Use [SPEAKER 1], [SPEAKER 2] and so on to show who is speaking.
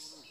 [SPEAKER 1] ternyata